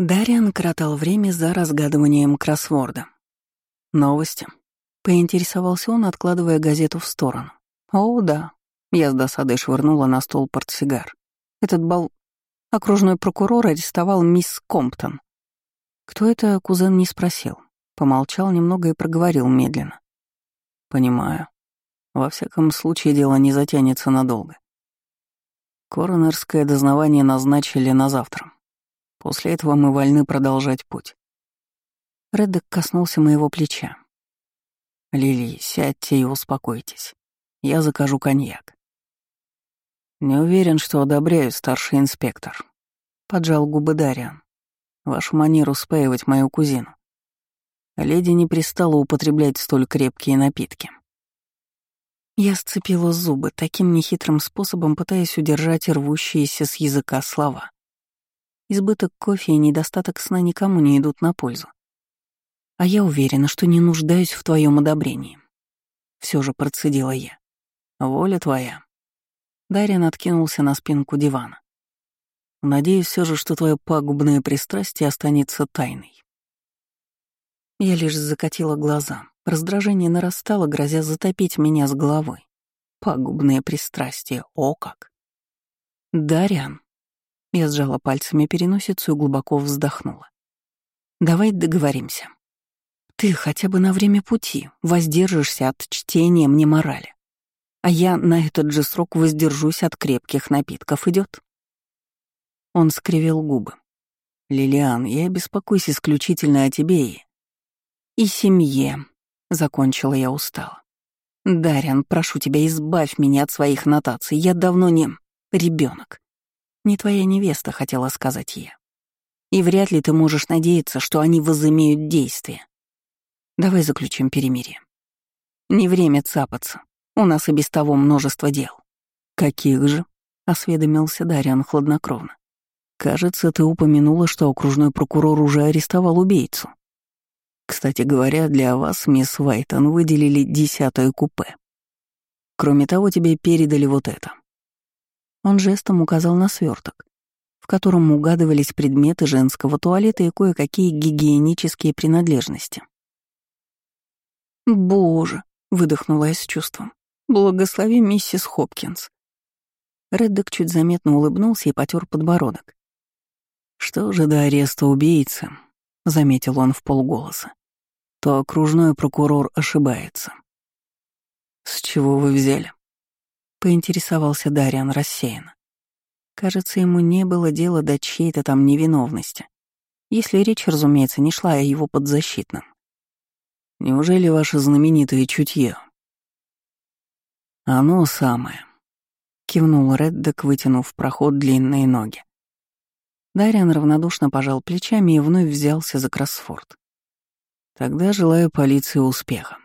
Дариан кротал время за разгадыванием кроссворда. «Новости?» — поинтересовался он, откладывая газету в сторону. «О, да». Я с досадой швырнула на стол портсигар. Этот бал... Окружной прокурор арестовал мисс Комптон. Кто это, кузен не спросил. Помолчал немного и проговорил медленно. «Понимаю. Во всяком случае, дело не затянется надолго. Коронерское дознавание назначили на завтра. После этого мы вольны продолжать путь. Реддек коснулся моего плеча. «Лили, сядьте и успокойтесь. Я закажу коньяк». «Не уверен, что одобряю, старший инспектор», — поджал губы Дариан. «Вашу манеру спаивать мою кузину. Леди не пристала употреблять столь крепкие напитки». Я сцепила зубы, таким нехитрым способом пытаясь удержать рвущиеся с языка слова. Избыток кофе и недостаток сна никому не идут на пользу. А я уверена, что не нуждаюсь в твоем одобрении. Все же процедила я. Воля твоя. Дарьян откинулся на спинку дивана. Надеюсь все же, что твое пагубное пристрастие останется тайной. Я лишь закатила глаза. Раздражение нарастало, грозя затопить меня с головой. Пагубное пристрастие, о как! Дарьян, я сжала пальцами переносицу и глубоко вздохнула. «Давай договоримся. Ты хотя бы на время пути воздержишься от чтения мне морали, а я на этот же срок воздержусь от крепких напитков. Идет? Он скривил губы. «Лилиан, я беспокоюсь исключительно о тебе и...» «И семье», — закончила я устало. «Дарьян, прошу тебя, избавь меня от своих нотаций. Я давно не... ребенок. Не твоя невеста, хотела сказать я. И вряд ли ты можешь надеяться, что они возымеют действие. Давай заключим перемирие. Не время цапаться. У нас и без того множество дел. Каких же? Осведомился Дариан хладнокровно. Кажется, ты упомянула, что окружной прокурор уже арестовал убийцу. Кстати говоря, для вас, мисс Вайтон, выделили десятое купе. Кроме того, тебе передали вот это. Он жестом указал на сверток, в котором угадывались предметы женского туалета и кое-какие гигиенические принадлежности. «Боже!» — выдохнула я с чувством. «Благослови миссис Хопкинс». Реддок чуть заметно улыбнулся и потер подбородок. «Что же до ареста убийцы?» — заметил он в полголоса. «То окружной прокурор ошибается». «С чего вы взяли?» Поинтересовался Дариан рассеянно. Кажется, ему не было дела до чьей-то там невиновности, если речь, разумеется, не шла о его подзащитном. Неужели ваше знаменитое чутье? Оно самое. Кивнул Реддок, вытянув в проход длинные ноги. Дариан равнодушно пожал плечами и вновь взялся за кроссфорд. Тогда желаю полиции успеха.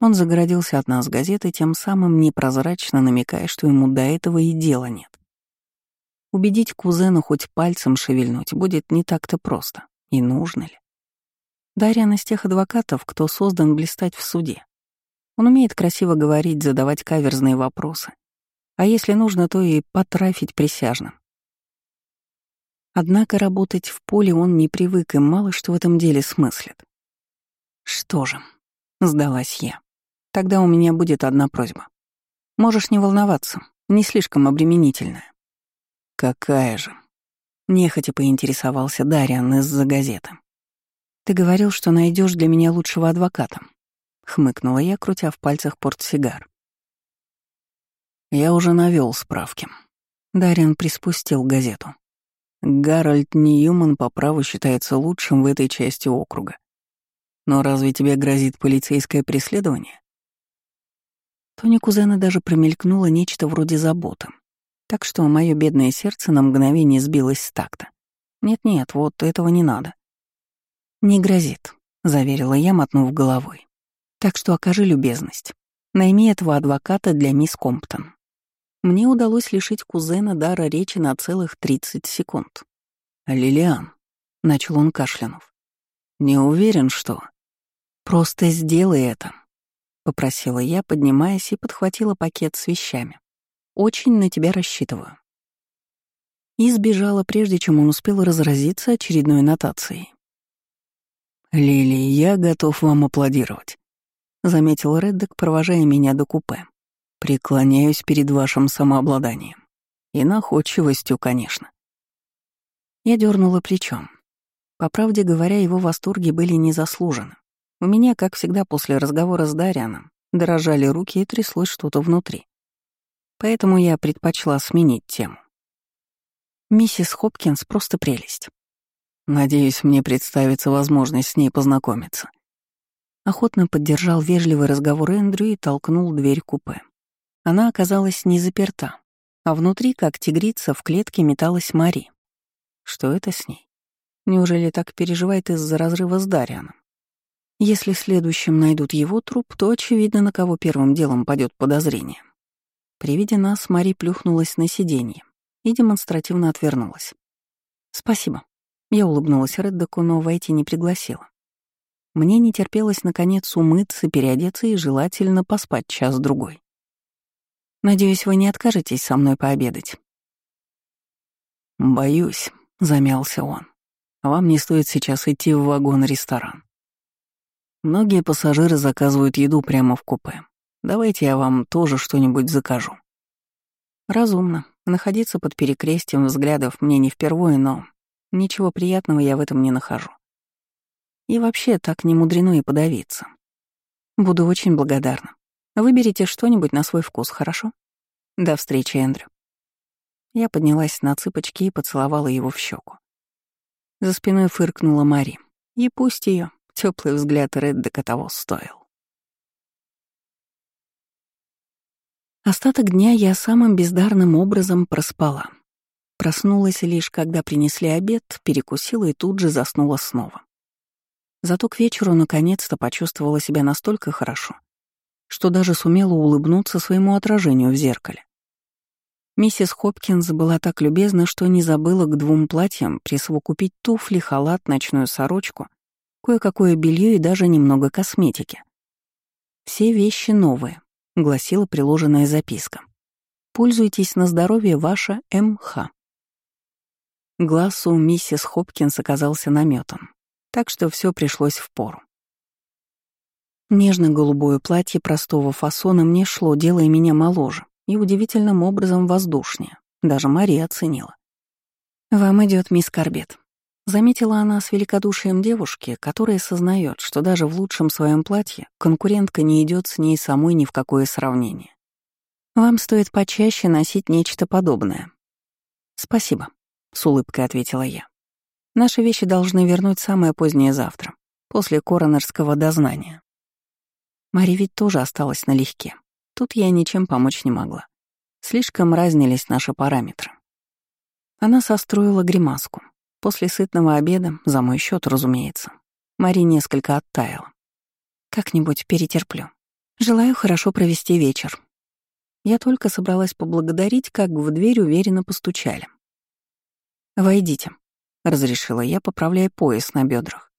Он загородился от нас газетой, тем самым непрозрачно намекая, что ему до этого и дела нет. Убедить кузена хоть пальцем шевельнуть будет не так-то просто. И нужно ли? Дарьян из тех адвокатов, кто создан блистать в суде. Он умеет красиво говорить, задавать каверзные вопросы. А если нужно, то и потрафить присяжным. Однако работать в поле он не привык и мало что в этом деле смыслит. Что же, сдалась я. Тогда у меня будет одна просьба. Можешь не волноваться, не слишком обременительная. Какая же? Нехотя поинтересовался Дариан из-за газеты. Ты говорил, что найдешь для меня лучшего адвоката. Хмыкнула я, крутя в пальцах портсигар. Я уже навел справки. Дариан приспустил газету. Гарольд Ньюман по праву считается лучшим в этой части округа. Но разве тебе грозит полицейское преследование? Тони кузена даже промелькнуло нечто вроде заботы. Так что мое бедное сердце на мгновение сбилось с такта. Нет-нет, вот этого не надо. «Не грозит», — заверила я, мотнув головой. «Так что окажи любезность. Найми этого адвоката для мисс Комптон». Мне удалось лишить кузена дара речи на целых 30 секунд. «Лилиан», — начал он кашлянув, — «не уверен, что...» «Просто сделай это», попросила я, поднимаясь и подхватила пакет с вещами. Очень на тебя рассчитываю. и сбежала, прежде чем он успел разразиться очередной нотацией. «Лили, я готов вам аплодировать», — заметил Реддок, провожая меня до купе. «Преклоняюсь перед вашим самообладанием. И находчивостью, конечно». Я дернула плечом. По правде говоря, его восторги были незаслужены. У меня, как всегда, после разговора с Дарианом, дрожали руки и тряслось что-то внутри. Поэтому я предпочла сменить тему. Миссис Хопкинс просто прелесть. Надеюсь, мне представится возможность с ней познакомиться. Охотно поддержал вежливый разговор Эндрю и толкнул дверь купе. Она оказалась не заперта, а внутри, как тигрица, в клетке металась Мари. Что это с ней? Неужели так переживает из-за разрыва с Дарианом? Если следующим найдут его труп, то очевидно, на кого первым делом падет подозрение. При виде нас Мари плюхнулась на сиденье и демонстративно отвернулась. «Спасибо». Я улыбнулась Реддоку, но войти не пригласила. Мне не терпелось, наконец, умыться, переодеться и желательно поспать час-другой. «Надеюсь, вы не откажетесь со мной пообедать?» «Боюсь», — замялся он. «Вам не стоит сейчас идти в вагон-ресторан. Многие пассажиры заказывают еду прямо в купе. Давайте я вам тоже что-нибудь закажу». Разумно. Находиться под перекрестием взглядов мне не впервые, но ничего приятного я в этом не нахожу. И вообще так не мудрено и подавиться. Буду очень благодарна. Выберите что-нибудь на свой вкус, хорошо? До встречи, Эндрю. Я поднялась на цыпочки и поцеловала его в щеку. За спиной фыркнула Мари. И пусть ее теплый взгляд Реддека того стоил. Остаток дня я самым бездарным образом проспала. Проснулась лишь, когда принесли обед, перекусила и тут же заснула снова. Зато к вечеру наконец-то почувствовала себя настолько хорошо, что даже сумела улыбнуться своему отражению в зеркале. Миссис Хопкинс была так любезна, что не забыла к двум платьям присовокупить туфли, халат, ночную сорочку, кое-какое белье и даже немного косметики. Все вещи новые, — гласила приложенная записка. «Пользуйтесь на здоровье ваша МХ». Глаз у миссис Хопкинс оказался наметом, так что все пришлось в пору. Нежно-голубое платье простого фасона мне шло, делая меня моложе и удивительным образом воздушнее. Даже Мария оценила. «Вам идет мисс Корбет», Заметила она с великодушием девушки, которая сознает, что даже в лучшем своем платье конкурентка не идет с ней самой ни в какое сравнение. Вам стоит почаще носить нечто подобное. Спасибо, с улыбкой ответила я. Наши вещи должны вернуть самое позднее завтра, после коронерского дознания. Мари ведь тоже осталась налегке. Тут я ничем помочь не могла. Слишком разнились наши параметры. Она состроила гримаску, После сытного обеда, за мой счет, разумеется, Мари несколько оттаяла. Как-нибудь перетерплю. Желаю хорошо провести вечер. Я только собралась поблагодарить, как в дверь уверенно постучали. «Войдите», — разрешила я, поправляя пояс на бедрах.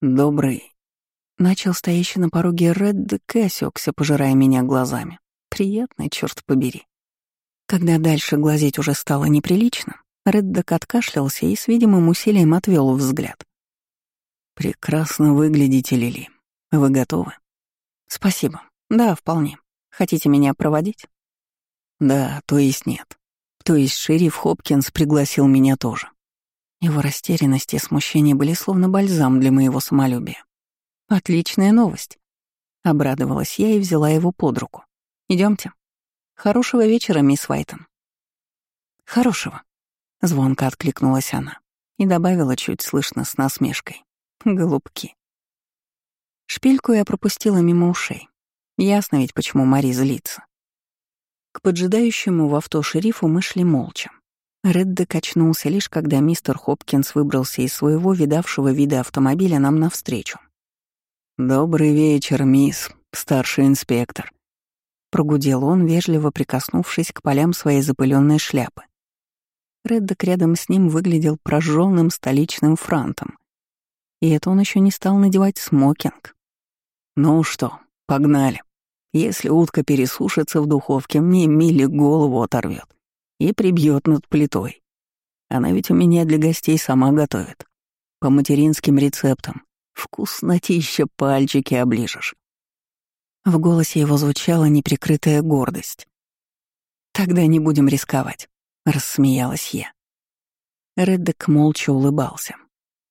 «Добрый», — начал стоящий на пороге Ред и пожирая меня глазами. Приятно, черт побери. Когда дальше глазеть уже стало неприлично, Реддок откашлялся и с видимым усилием отвел взгляд. «Прекрасно выглядите, Лили. Вы готовы?» «Спасибо. Да, вполне. Хотите меня проводить?» «Да, то есть нет. То есть шериф Хопкинс пригласил меня тоже». Его растерянность и смущение были словно бальзам для моего самолюбия. «Отличная новость», — обрадовалась я и взяла его под руку. Идемте. Хорошего вечера, мисс Вайтон». «Хорошего», Звонко откликнулась она и добавила чуть слышно с насмешкой. Голубки. Шпильку я пропустила мимо ушей. Ясно ведь, почему Мари злится. К поджидающему в авто шерифу мы шли молча. Редде качнулся лишь, когда мистер Хопкинс выбрался из своего видавшего вида автомобиля нам навстречу. «Добрый вечер, мисс, старший инспектор», — прогудел он, вежливо прикоснувшись к полям своей запыленной шляпы. Реддок рядом с ним выглядел прожженным столичным франтом. И это он еще не стал надевать смокинг. «Ну что, погнали. Если утка пересушится в духовке, мне Милли голову оторвет. и прибьет над плитой. Она ведь у меня для гостей сама готовит. По материнским рецептам. Вкуснотища пальчики оближешь. В голосе его звучала неприкрытая гордость. «Тогда не будем рисковать», — рассмеялась я. Реддек молча улыбался.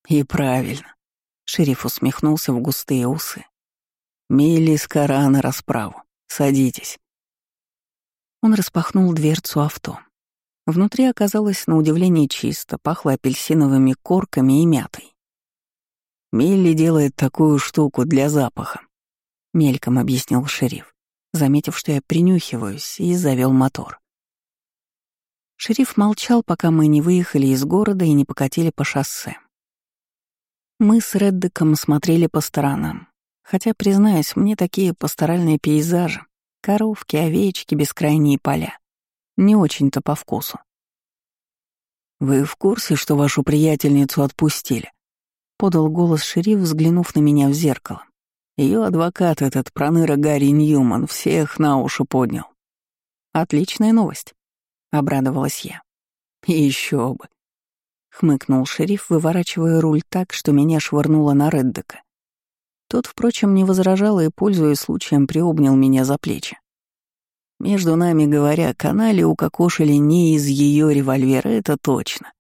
«И правильно», — шериф усмехнулся в густые усы. «Милли с кора на расправу. Садитесь». Он распахнул дверцу авто. Внутри оказалось на удивление чисто, пахло апельсиновыми корками и мятой. «Милли делает такую штуку для запаха», — мельком объяснил шериф, заметив, что я принюхиваюсь, и завел мотор. Шериф молчал, пока мы не выехали из города и не покатили по шоссе. Мы с Реддеком смотрели по сторонам, хотя, признаюсь, мне такие пасторальные пейзажи, коровки, овечки, бескрайние поля, не очень-то по вкусу. «Вы в курсе, что вашу приятельницу отпустили?» — подал голос шериф, взглянув на меня в зеркало. Ее адвокат, этот проныра Гарри Ньюман, всех на уши поднял. «Отличная новость», — обрадовалась я. Еще бы», — хмыкнул шериф, выворачивая руль так, что меня швырнуло на Реддека. Тот, впрочем, не возражал и, пользуясь случаем, приобнял меня за плечи. Между нами говоря, канали укокошили не из ее револьвера, это точно.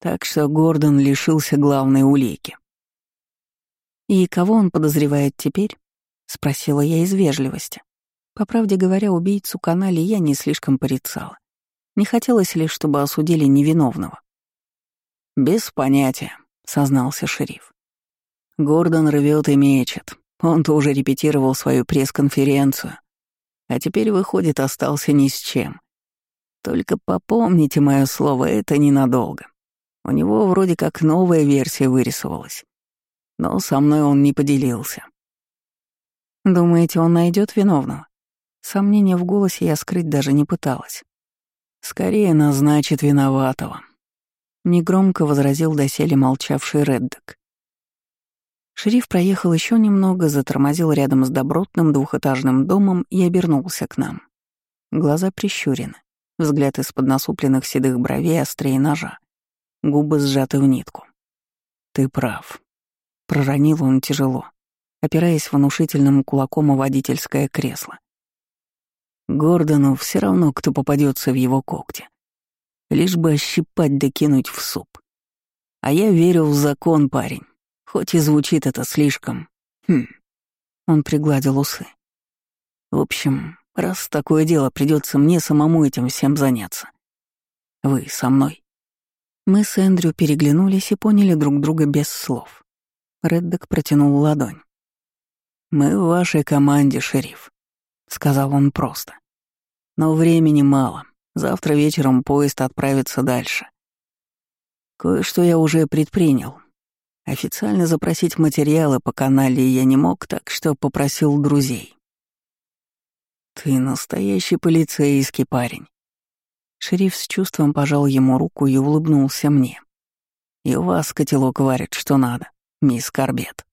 Так что Гордон лишился главной улики. «И кого он подозревает теперь?» — спросила я из вежливости. По правде говоря, убийцу канали я не слишком порицала. Не хотелось лишь, чтобы осудили невиновного. «Без понятия», — сознался шериф. Гордон рвет и мечет. Он тоже репетировал свою пресс-конференцию, а теперь, выходит, остался ни с чем. Только попомните мое слово, это ненадолго. У него вроде как новая версия вырисовалась. Но со мной он не поделился. Думаете, он найдет виновного? Сомнения в голосе я скрыть даже не пыталась. Скорее назначит виноватого. Негромко возразил доселе молчавший Реддок. Шериф проехал еще немного, затормозил рядом с добротным двухэтажным домом и обернулся к нам. Глаза прищурены, взгляд из-под насупленных седых бровей острее ножа, губы сжаты в нитку. «Ты прав», — проронил он тяжело, опираясь внушительным кулаком о водительское кресло. Гордону все равно, кто попадется в его когти. Лишь бы ощипать да в суп. А я верю в закон, парень. Хоть и звучит это слишком... Хм. Он пригладил усы. В общем, раз такое дело, придется мне самому этим всем заняться. Вы со мной. Мы с Эндрю переглянулись и поняли друг друга без слов. Реддок протянул ладонь. «Мы в вашей команде, шериф», — сказал он просто. «Но времени мало. Завтра вечером поезд отправится дальше. Кое-что я уже предпринял, Официально запросить материалы по канале я не мог, так что попросил друзей. «Ты настоящий полицейский парень». Шериф с чувством пожал ему руку и улыбнулся мне. «И у вас котелок варит, что надо, мисс Корбет».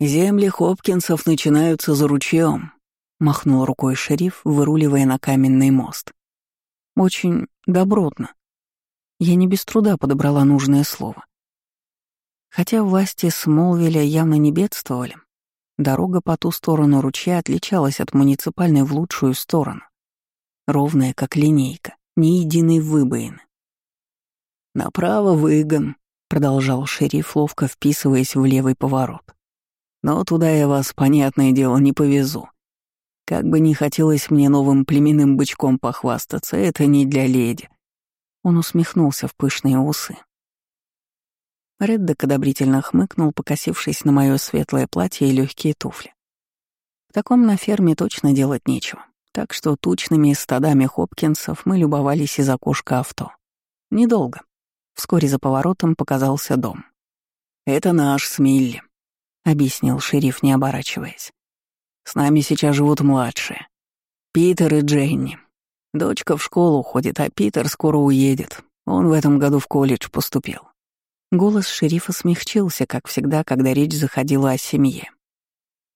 «Земли Хопкинсов начинаются за ручьем», — махнул рукой шериф, выруливая на каменный мост. «Очень добротно», я не без труда подобрала нужное слово. Хотя власти Смолвиля явно не бедствовали, дорога по ту сторону ручья отличалась от муниципальной в лучшую сторону. Ровная, как линейка, ни единой выбоины. «Направо выгон», — продолжал шериф, ловко вписываясь в левый поворот. «Но туда я вас, понятное дело, не повезу. Как бы не хотелось мне новым племенным бычком похвастаться, это не для леди. Он усмехнулся в пышные усы. Реддок одобрительно хмыкнул, покосившись на мое светлое платье и легкие туфли. В таком на ферме точно делать нечего, так что тучными стадами хопкинсов мы любовались из окошка авто. Недолго. Вскоре за поворотом показался дом. «Это наш Смилли», — объяснил шериф, не оборачиваясь. «С нами сейчас живут младшие. Питер и Дженни. Дочка в школу ходит, а Питер скоро уедет. Он в этом году в колледж поступил. Голос шерифа смягчился, как всегда, когда речь заходила о семье.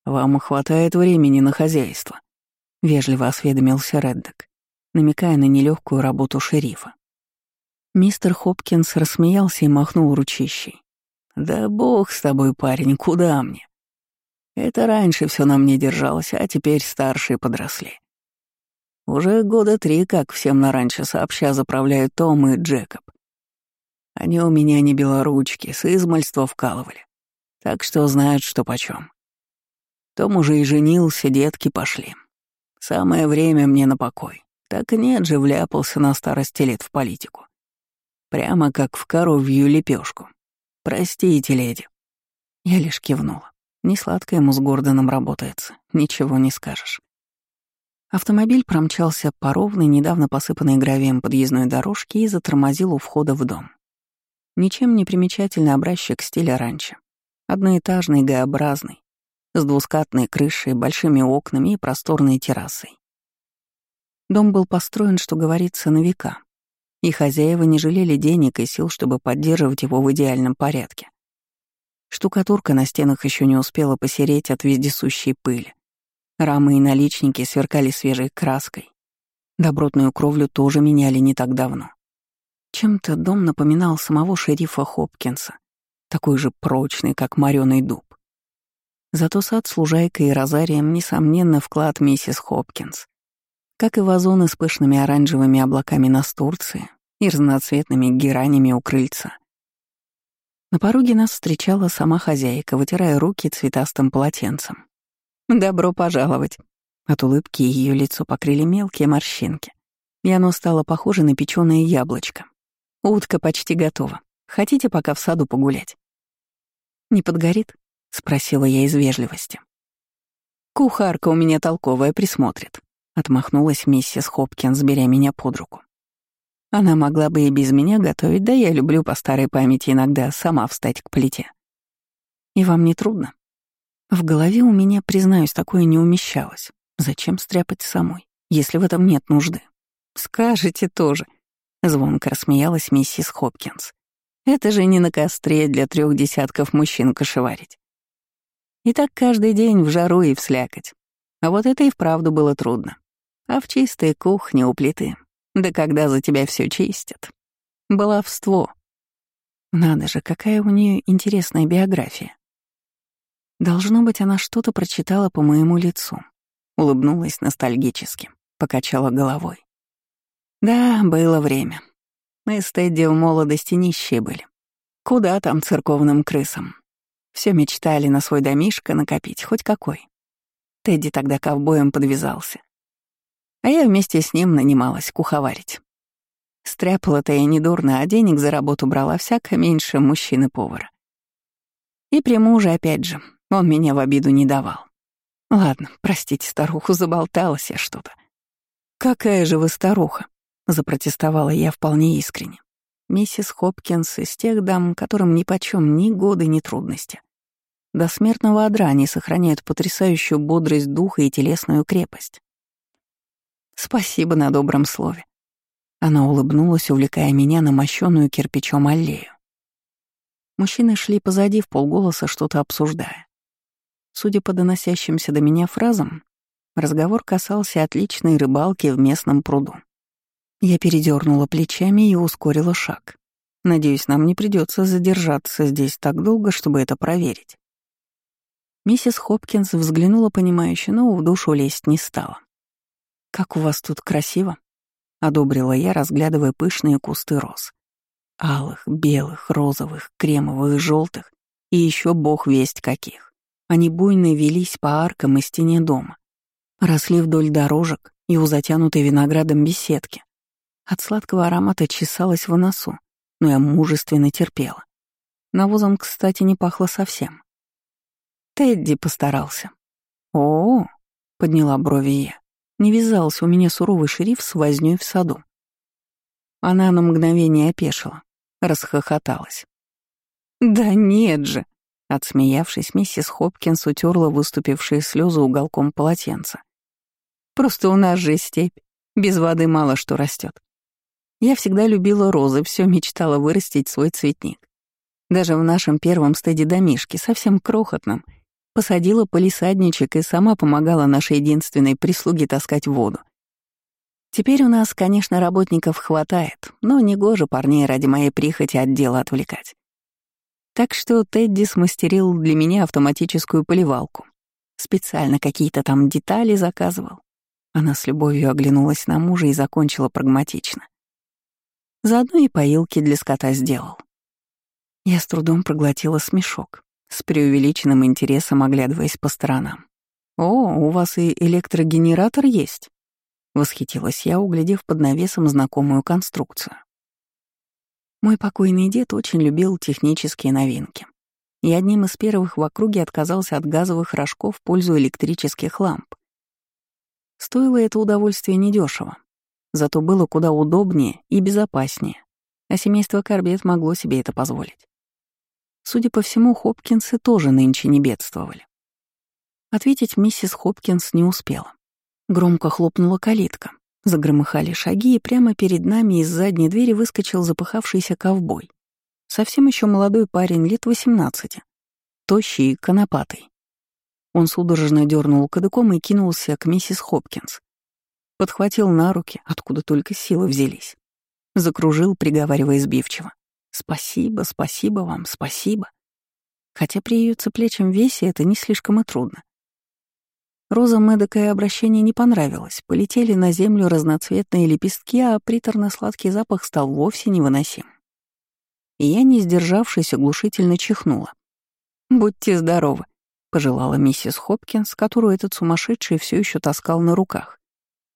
«Вам хватает времени на хозяйство?» — вежливо осведомился Реддок, намекая на нелегкую работу шерифа. Мистер Хопкинс рассмеялся и махнул ручищей. «Да бог с тобой, парень, куда мне? Это раньше все на мне держалось, а теперь старшие подросли. Уже года три, как всем на раньше сообща заправляют Том и Джекоб. Они у меня не белоручки, с измальства вкалывали. Так что знают, что почем. Том уже и женился, детки пошли. Самое время мне на покой. Так нет же, вляпался на старости лет в политику. Прямо как в коровью лепешку. Простите, леди. Я лишь кивнула. Не сладко ему с Гордоном работается, ничего не скажешь. Автомобиль промчался по ровной, недавно посыпанной гравием подъездной дорожке и затормозил у входа в дом. Ничем не примечательный образчик стиля ранчо. Одноэтажный, Г-образный, с двускатной крышей, большими окнами и просторной террасой. Дом был построен, что говорится, на века, и хозяева не жалели денег и сил, чтобы поддерживать его в идеальном порядке. Штукатурка на стенах еще не успела посереть от вездесущей пыли. Рамы и наличники сверкали свежей краской. Добротную кровлю тоже меняли не так давно. Чем-то дом напоминал самого шерифа Хопкинса, такой же прочный, как морёный дуб. Зато сад с лужайкой и розарием, несомненно, вклад миссис Хопкинс. Как и вазоны с пышными оранжевыми облаками настурции и разноцветными геранями у крыльца. На пороге нас встречала сама хозяйка, вытирая руки цветастым полотенцем. «Добро пожаловать!» От улыбки ее лицо покрыли мелкие морщинки, и оно стало похоже на печеное яблочко. «Утка почти готова. Хотите пока в саду погулять?» «Не подгорит?» — спросила я из вежливости. «Кухарка у меня толковая присмотрит», — отмахнулась миссис Хопкинс, беря меня под руку. Она могла бы и без меня готовить, да я люблю по старой памяти иногда сама встать к плите. И вам не трудно? В голове у меня, признаюсь, такое не умещалось. Зачем стряпать самой, если в этом нет нужды? Скажете тоже. Звонко рассмеялась миссис Хопкинс. Это же не на костре для трех десятков мужчин кошеварить. И так каждый день в жару и в слякоть. А вот это и вправду было трудно. А в чистой кухне у плиты да когда за тебя все чистят. Баловство. Надо же, какая у нее интересная биография. Должно быть, она что-то прочитала по моему лицу. Улыбнулась ностальгически, покачала головой. Да, было время. Мы с Тедди в молодости нищие были. Куда там церковным крысам? Все мечтали на свой домишко накопить, хоть какой. Тедди тогда ковбоем подвязался. А я вместе с ним нанималась куховарить. Стряпала-то я недурно, а денег за работу брала всяко меньше мужчины-повара. И при муже, опять же, он меня в обиду не давал. Ладно, простите старуху, заболталась я что-то. «Какая же вы старуха?» — запротестовала я вполне искренне. Миссис Хопкинс из тех дам, которым нипочем ни годы, ни трудности. До смертного одра они сохраняют потрясающую бодрость духа и телесную крепость. Спасибо на добром слове. Она улыбнулась, увлекая меня на мощенную кирпичом аллею. Мужчины шли позади в полголоса, что-то обсуждая. Судя по доносящимся до меня фразам, разговор касался отличной рыбалки в местном пруду. Я передернула плечами и ускорила шаг. Надеюсь, нам не придется задержаться здесь так долго, чтобы это проверить. Миссис Хопкинс взглянула понимающе, но в душу лезть не стала. «Как у вас тут красиво!» — одобрила я, разглядывая пышные кусты роз. Алых, белых, розовых, кремовых, желтых и еще бог весть каких. Они буйно велись по аркам и стене дома, росли вдоль дорожек и у затянутой виноградом беседки. От сладкого аромата чесалась в носу, но я мужественно терпела. Навозом, кстати, не пахло совсем. Тедди постарался. «О-о-о!» — подняла брови я. Не вязался у меня суровый шериф с вознёй в саду. Она на мгновение опешила, расхохоталась. «Да нет же!» Отсмеявшись, миссис Хопкинс утерла выступившие слезы уголком полотенца. «Просто у нас же степь, без воды мало что растет. Я всегда любила розы, все мечтала вырастить свой цветник. Даже в нашем первом стаде домишке, совсем крохотном, Посадила полисадничек и сама помогала нашей единственной прислуге таскать воду. Теперь у нас, конечно, работников хватает, но негоже парней ради моей прихоти от дела отвлекать. Так что Тедди смастерил для меня автоматическую поливалку. Специально какие-то там детали заказывал. Она с любовью оглянулась на мужа и закончила прагматично. Заодно и поилки для скота сделал. Я с трудом проглотила смешок, с преувеличенным интересом оглядываясь по сторонам. «О, у вас и электрогенератор есть?» — восхитилась я, углядев под навесом знакомую конструкцию. Мой покойный дед очень любил технические новинки. И одним из первых в округе отказался от газовых рожков в пользу электрических ламп. Стоило это удовольствие недешево, зато было куда удобнее и безопаснее, а семейство Корбет могло себе это позволить. Судя по всему, Хопкинсы тоже нынче не бедствовали. Ответить миссис Хопкинс не успела. Громко хлопнула калитка. Загромыхали шаги, и прямо перед нами из задней двери выскочил запыхавшийся ковбой. Совсем еще молодой парень, лет восемнадцати. Тощий и конопатый. Он судорожно дернул кадыком и кинулся к миссис Хопкинс. Подхватил на руки, откуда только силы взялись. Закружил, приговаривая сбивчиво. «Спасибо, спасибо вам, спасибо». Хотя при ее цеплячем весе это не слишком и трудно. Розам эдакое обращение не понравилось, полетели на землю разноцветные лепестки, а приторно-сладкий запах стал вовсе невыносим. И я, не сдержавшись, оглушительно чихнула. «Будьте здоровы», — пожелала миссис Хопкинс, которую этот сумасшедший все еще таскал на руках.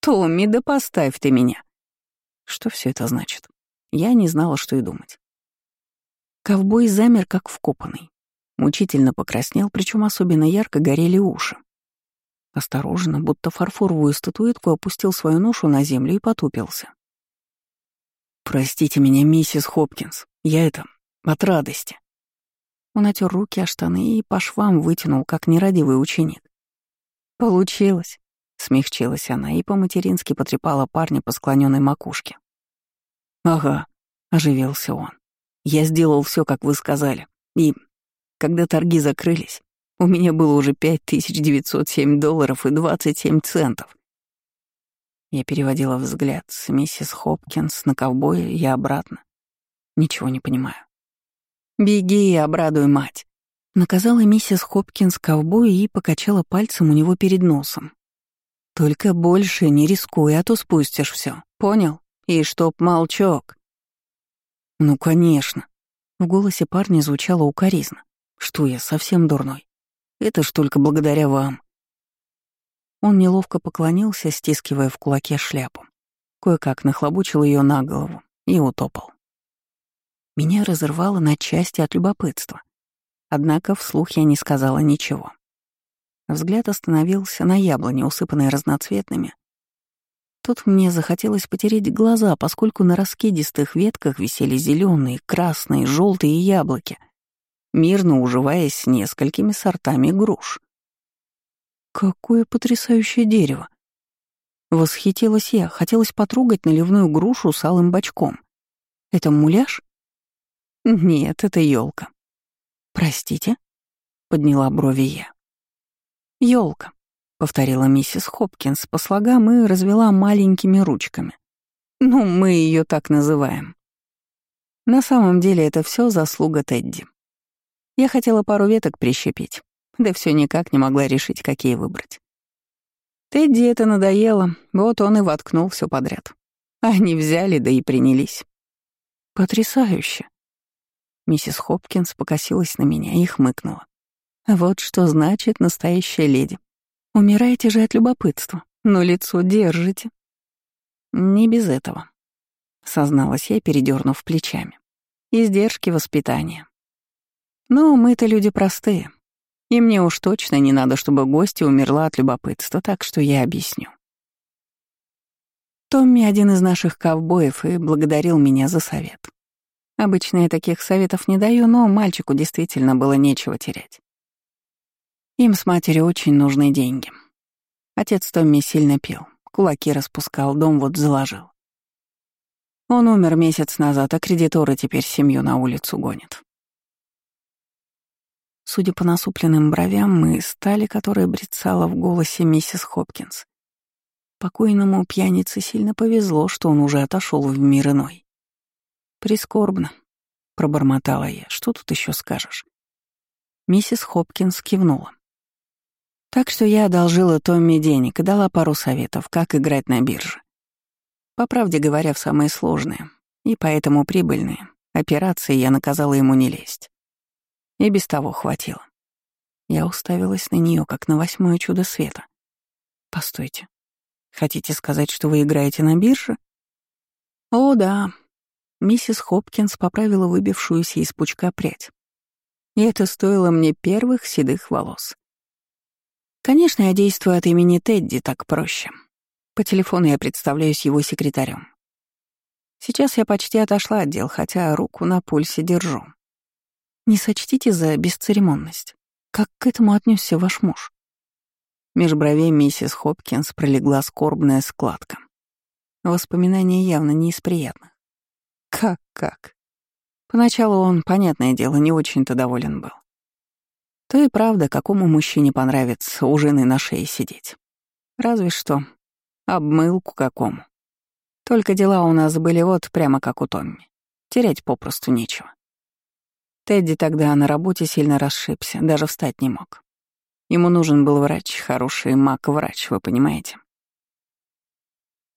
«Томми, да поставь ты меня!» Что все это значит? Я не знала, что и думать. Ковбой замер, как вкопанный. Мучительно покраснел, причем особенно ярко горели уши. Осторожно, будто фарфоровую статуэтку, опустил свою ношу на землю и потупился. «Простите меня, миссис Хопкинс, я это... от радости». Он отер руки о штаны и по швам вытянул, как нерадивый ученик. «Получилось», — смягчилась она и по-матерински потрепала парня по склоненной макушке. «Ага», — оживился он. «Я сделал все, как вы сказали. И, когда торги закрылись, у меня было уже 5907 долларов и 27 центов. Я переводила взгляд с миссис Хопкинс на ковбоя и обратно. Ничего не понимаю. «Беги и обрадуй мать!» Наказала миссис Хопкинс ковбоя и покачала пальцем у него перед носом. «Только больше не рискуй, а то спустишь все. Понял? И чтоб молчок!» «Ну, конечно!» В голосе парня звучало укоризна. «Что я, совсем дурной? Это ж только благодаря вам». Он неловко поклонился, стискивая в кулаке шляпу. Кое-как нахлобучил ее на голову и утопал. Меня разорвало на части от любопытства. Однако вслух я не сказала ничего. Взгляд остановился на яблоне, усыпанной разноцветными. Тут мне захотелось потереть глаза, поскольку на раскидистых ветках висели зеленые, красные, желтые яблоки — мирно уживаясь с несколькими сортами груш. «Какое потрясающее дерево!» Восхитилась я, хотелось потрогать наливную грушу с алым бочком. «Это муляж?» «Нет, это елка. «Простите?» — подняла брови я. Елка, повторила миссис Хопкинс по слогам и развела маленькими ручками. «Ну, мы ее так называем. На самом деле это все заслуга Тедди. Я хотела пару веток прищепить, да все никак не могла решить, какие выбрать. Тедди это надоело, вот он и воткнул все подряд. Они взяли, да и принялись. Потрясающе. Миссис Хопкинс покосилась на меня и хмыкнула. Вот что значит настоящая леди. Умираете же от любопытства, но лицо держите. Не без этого, созналась я, передернув плечами. Издержки воспитания. Но мы-то люди простые. И мне уж точно не надо, чтобы гостья умерла от любопытства, так что я объясню. Томми — один из наших ковбоев и благодарил меня за совет. Обычно я таких советов не даю, но мальчику действительно было нечего терять. Им с матерью очень нужны деньги. Отец Томми сильно пил, кулаки распускал, дом вот заложил. Он умер месяц назад, а кредиторы теперь семью на улицу гонят. Судя по насупленным бровям и стали, которая брецала в голосе миссис Хопкинс, покойному пьянице сильно повезло, что он уже отошел в мир иной. «Прискорбно», — пробормотала я, — «что тут еще скажешь?» Миссис Хопкинс кивнула. Так что я одолжила Томми денег и дала пару советов, как играть на бирже. По правде говоря, в самые сложные и поэтому прибыльные операции я наказала ему не лезть. И без того хватило. Я уставилась на нее, как на восьмое чудо света. Постойте. Хотите сказать, что вы играете на бирже? О, да. Миссис Хопкинс поправила выбившуюся из пучка прядь. И это стоило мне первых седых волос. Конечно, я действую от имени Тедди, так проще. По телефону я представляюсь его секретарем. Сейчас я почти отошла от дел, хотя руку на пульсе держу. Не сочтите за бесцеремонность. Как к этому отнесся ваш муж? Меж бровей миссис Хопкинс пролегла скорбная складка. Воспоминания явно не из приятных. Как-как? Поначалу он, понятное дело, не очень-то доволен был. То и правда, какому мужчине понравится у жены на шее сидеть. Разве что обмылку какому. Только дела у нас были вот прямо как у Томми. Терять попросту нечего. Тедди тогда на работе сильно расшибся, даже встать не мог. Ему нужен был врач, хороший маг-врач, вы понимаете.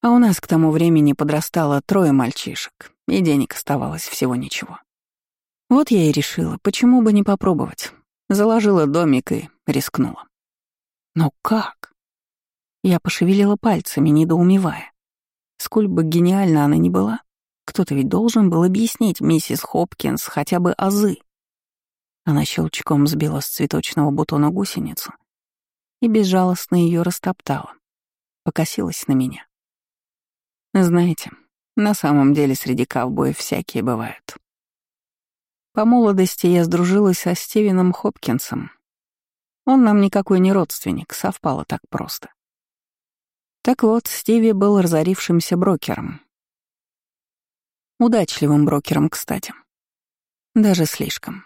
А у нас к тому времени подрастало трое мальчишек, и денег оставалось всего ничего. Вот я и решила, почему бы не попробовать. Заложила домик и рискнула. Но как? Я пошевелила пальцами, недоумевая. Сколь бы гениальна она ни была, кто-то ведь должен был объяснить миссис Хопкинс хотя бы азы. Она щелчком сбила с цветочного бутона гусеницу и безжалостно ее растоптала, покосилась на меня. Знаете, на самом деле среди ковбоев всякие бывают. По молодости я сдружилась со Стивеном Хопкинсом. Он нам никакой не родственник, совпало так просто. Так вот, Стиви был разорившимся брокером, Удачливым брокером, кстати. Даже слишком.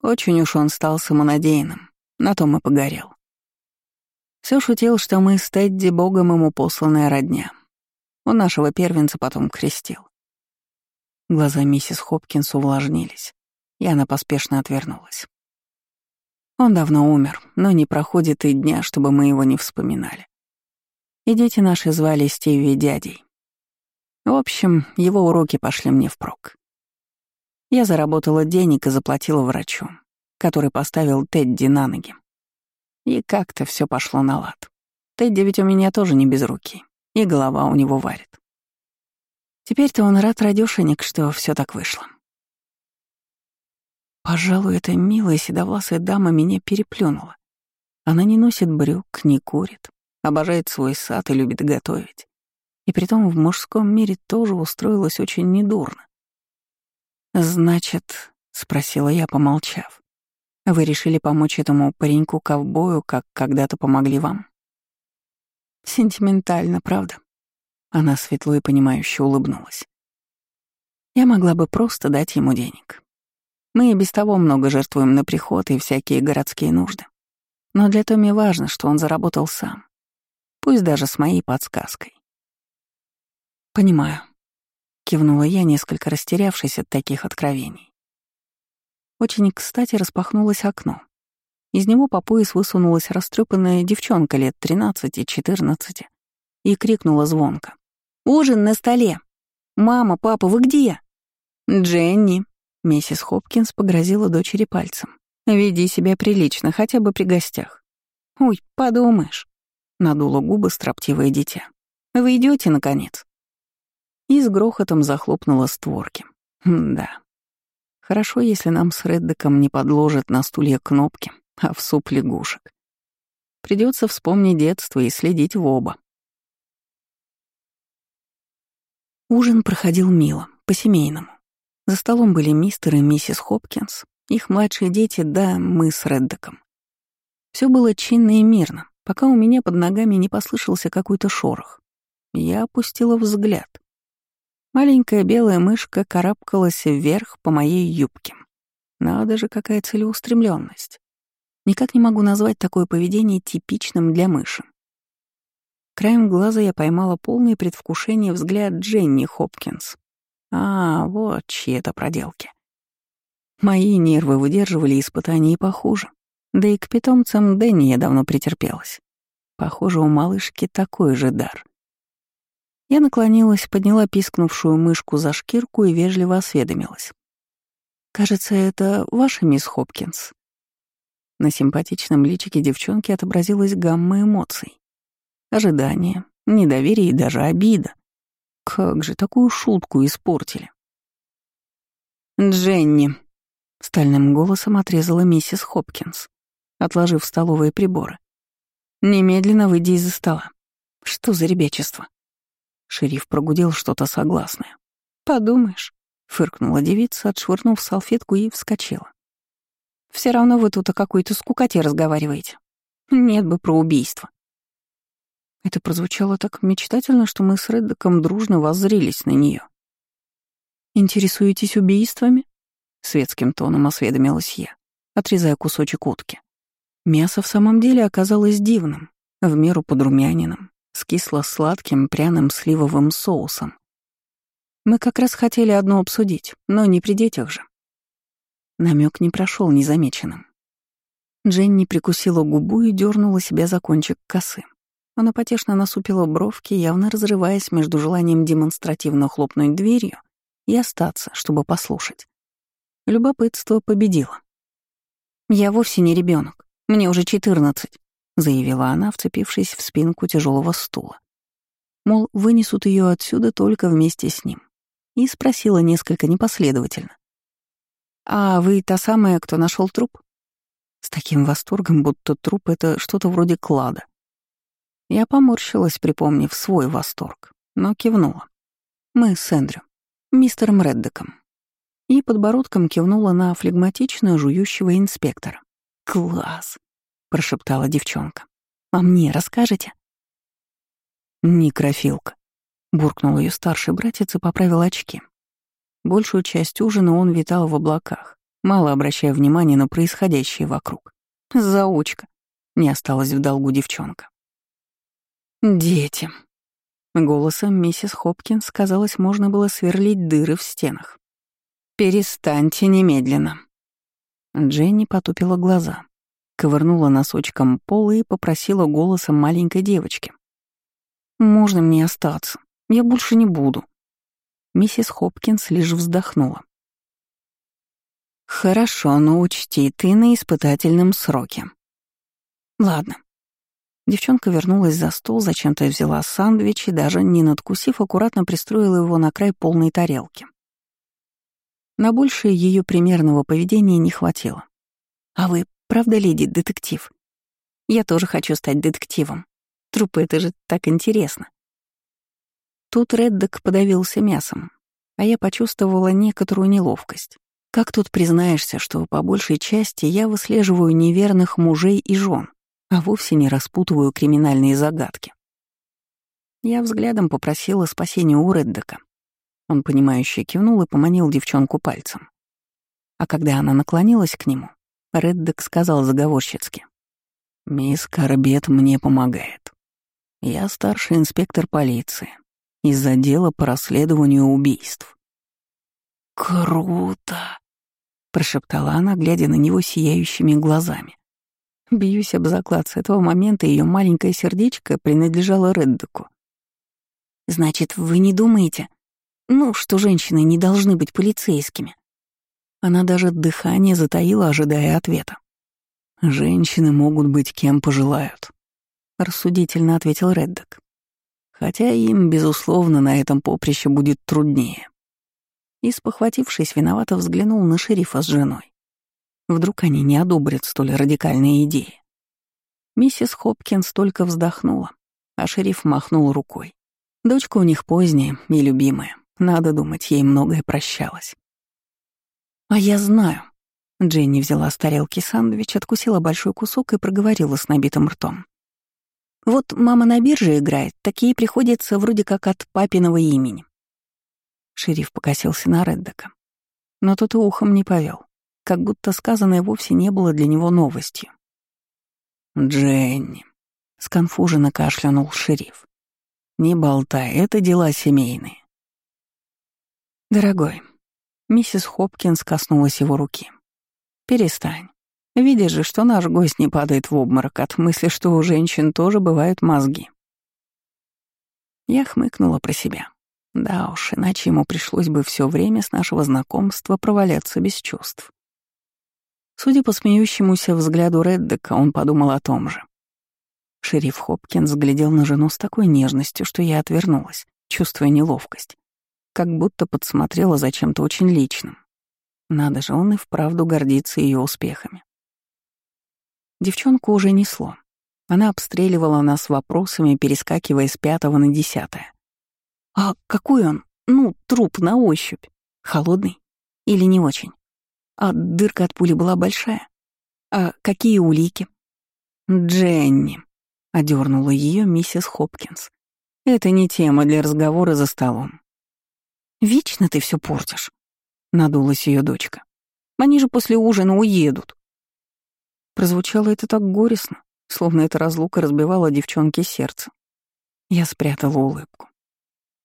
Очень уж он стал самонадеянным, на том и погорел. Все шутил, что мы с Тедди богом ему посланная родня. Он нашего первенца потом крестил. Глаза миссис Хопкинс увлажнились, и она поспешно отвернулась. Он давно умер, но не проходит и дня, чтобы мы его не вспоминали. И дети наши звали Стиви дядей. В общем, его уроки пошли мне впрок. Я заработала денег и заплатила врачу, который поставил Тедди на ноги. И как-то все пошло на лад. Тедди ведь у меня тоже не без руки, и голова у него варит. Теперь-то он рад радёшенек, что все так вышло. Пожалуй, эта милая седовласая дама меня переплюнула. Она не носит брюк, не курит, обожает свой сад и любит готовить. И притом в мужском мире тоже устроилась очень недурно. «Значит», — спросила я, помолчав, — «вы решили помочь этому пареньку-ковбою, как когда-то помогли вам?» Сентиментально, правда? Она светло и понимающе улыбнулась. Я могла бы просто дать ему денег. Мы и без того много жертвуем на приход и всякие городские нужды. Но для Томи важно, что он заработал сам. Пусть даже с моей подсказкой. «Понимаю», — кивнула я, несколько растерявшись от таких откровений. Очень кстати распахнулось окно. Из него по пояс высунулась растрепанная девчонка лет 13-14 и крикнула звонко. «Ужин на столе! Мама, папа, вы где?» «Дженни», — миссис Хопкинс погрозила дочери пальцем. «Веди себя прилично, хотя бы при гостях». «Ой, подумаешь», — надуло губы строптивое дитя. «Вы идете наконец?» и с грохотом захлопнула створки. да. Хорошо, если нам с Реддеком не подложат на стулья кнопки, а в суп лягушек. Придется вспомнить детство и следить в оба. Ужин проходил мило, по-семейному. За столом были мистер и миссис Хопкинс, их младшие дети, да мы с Реддеком. Все было чинно и мирно, пока у меня под ногами не послышался какой-то шорох. Я опустила взгляд. Маленькая белая мышка карабкалась вверх по моей юбке. Надо же, какая целеустремленность. Никак не могу назвать такое поведение типичным для мыши. Краем глаза я поймала полное предвкушение взгляд Дженни Хопкинс. А, вот чьи это проделки. Мои нервы выдерживали испытания и похуже. Да и к питомцам Дэнни я давно претерпелась. Похоже, у малышки такой же дар. Я наклонилась, подняла пискнувшую мышку за шкирку и вежливо осведомилась. «Кажется, это ваша мисс Хопкинс?» На симпатичном личике девчонки отобразилась гамма эмоций. Ожидание, недоверие и даже обида. Как же такую шутку испортили? «Дженни», — стальным голосом отрезала миссис Хопкинс, отложив столовые приборы. «Немедленно выйди из-за стола. Что за ребячество?» Шериф прогудел что-то согласное. «Подумаешь», — фыркнула девица, отшвырнув салфетку и вскочила. Все равно вы тут о какой-то скукоте разговариваете. Нет бы про убийство». Это прозвучало так мечтательно, что мы с Реддоком дружно воззрились на нее. «Интересуетесь убийствами?» — светским тоном осведомилась я, отрезая кусочек утки. Мясо в самом деле оказалось дивным, в меру подрумяненным, с кисло-сладким пряным сливовым соусом. Мы как раз хотели одно обсудить, но не при детях же. Намек не прошел незамеченным. Дженни прикусила губу и дернула себя за кончик косы. Она потешно насупила бровки, явно разрываясь между желанием демонстративно хлопнуть дверью и остаться, чтобы послушать. Любопытство победило. «Я вовсе не ребенок, мне уже четырнадцать», — заявила она, вцепившись в спинку тяжелого стула. Мол, вынесут ее отсюда только вместе с ним. И спросила несколько непоследовательно. «А вы та самая, кто нашел труп?» С таким восторгом, будто труп — это что-то вроде клада. Я поморщилась, припомнив свой восторг, но кивнула. Мы с Эндрю, мистером Реддеком. И подбородком кивнула на флегматично жующего инспектора. «Класс!» — прошептала девчонка. «А мне расскажете?» «Некрофилка», — буркнул ее старший братец и поправил очки. Большую часть ужина он витал в облаках, мало обращая внимания на происходящее вокруг. Заучка. Не осталась в долгу девчонка. «Дети». Голосом миссис Хопкинс, казалось, можно было сверлить дыры в стенах. «Перестаньте немедленно». Дженни потупила глаза, ковырнула носочком пола и попросила голосом маленькой девочки. «Можно мне остаться? Я больше не буду». Миссис Хопкинс лишь вздохнула. «Хорошо, но учти, ты на испытательном сроке». «Ладно». Девчонка вернулась за стол, зачем-то взяла сандвич и, даже не надкусив, аккуратно пристроила его на край полной тарелки. На большее ее примерного поведения не хватило. «А вы, правда, леди, детектив? Я тоже хочу стать детективом. Трупы — это же так интересно». Тут Реддок подавился мясом, а я почувствовала некоторую неловкость. Как тут признаешься, что по большей части я выслеживаю неверных мужей и жен, а вовсе не распутываю криминальные загадки? Я взглядом попросила спасения у Реддока. Он, понимающе кивнул и поманил девчонку пальцем. А когда она наклонилась к нему, Реддок сказал заговорщицки. «Мисс Корбет мне помогает. Я старший инспектор полиции из отдела по расследованию убийств. «Круто!» — прошептала она, глядя на него сияющими глазами. Бьюсь об заклад, с этого момента ее маленькое сердечко принадлежало Реддоку. «Значит, вы не думаете, ну, что женщины не должны быть полицейскими?» Она даже дыхание затаила, ожидая ответа. «Женщины могут быть кем пожелают», — рассудительно ответил Реддок хотя им, безусловно, на этом поприще будет труднее. И, спохватившись, виновато взглянул на шерифа с женой. Вдруг они не одобрят столь радикальные идеи. Миссис Хопкинс только вздохнула, а шериф махнул рукой. Дочка у них поздняя и любимая. Надо думать, ей многое прощалось. «А я знаю». Дженни взяла с тарелки сандвич, откусила большой кусок и проговорила с набитым ртом. Вот мама на бирже играет, такие приходятся вроде как от папиного имени. Шериф покосился на Реддока. Но тот и ухом не повел, как будто сказанное вовсе не было для него новостью. Дженни. Сконфуженно кашлянул шериф. Не болтай, это дела семейные. Дорогой, миссис Хопкинс коснулась его руки. Перестань. Видишь же, что наш гость не падает в обморок от мысли, что у женщин тоже бывают мозги. Я хмыкнула про себя. Да уж, иначе ему пришлось бы все время с нашего знакомства проваляться без чувств. Судя по смеющемуся взгляду Реддека, он подумал о том же. Шериф Хопкинс глядел на жену с такой нежностью, что я отвернулась, чувствуя неловкость, как будто подсмотрела за чем-то очень личным. Надо же, он и вправду гордится ее успехами. Девчонку уже несло. Она обстреливала нас вопросами, перескакивая с пятого на десятое. «А какой он? Ну, труп на ощупь. Холодный? Или не очень? А дырка от пули была большая? А какие улики?» «Дженни», — одернула ее миссис Хопкинс. «Это не тема для разговора за столом». «Вечно ты все портишь», — надулась ее дочка. «Они же после ужина уедут». Прозвучало это так горестно, словно эта разлука разбивала девчонке сердце. Я спрятала улыбку.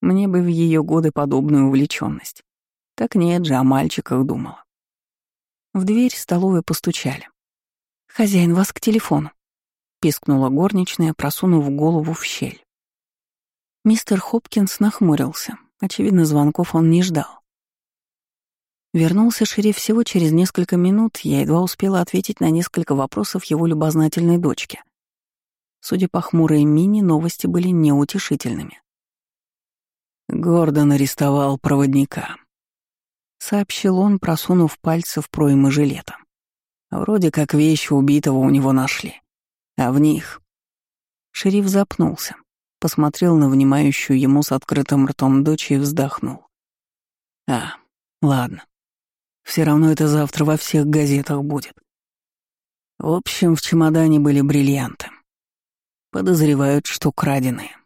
Мне бы в ее годы подобную увлеченность. Так нет же, о мальчиках думала. В дверь столовой постучали. «Хозяин, вас к телефону», — пискнула горничная, просунув голову в щель. Мистер Хопкинс нахмурился. Очевидно, звонков он не ждал. Вернулся шериф всего через несколько минут, я едва успела ответить на несколько вопросов его любознательной дочки. Судя по хмурой мини, новости были неутешительными. Гордон арестовал проводника. Сообщил он, просунув пальцы в проймы жилета. Вроде как вещи убитого у него нашли. А в них... Шериф запнулся, посмотрел на внимающую ему с открытым ртом дочь и вздохнул. А, ладно. Все равно это завтра во всех газетах будет. В общем, в чемодане были бриллианты. Подозревают, что краденые.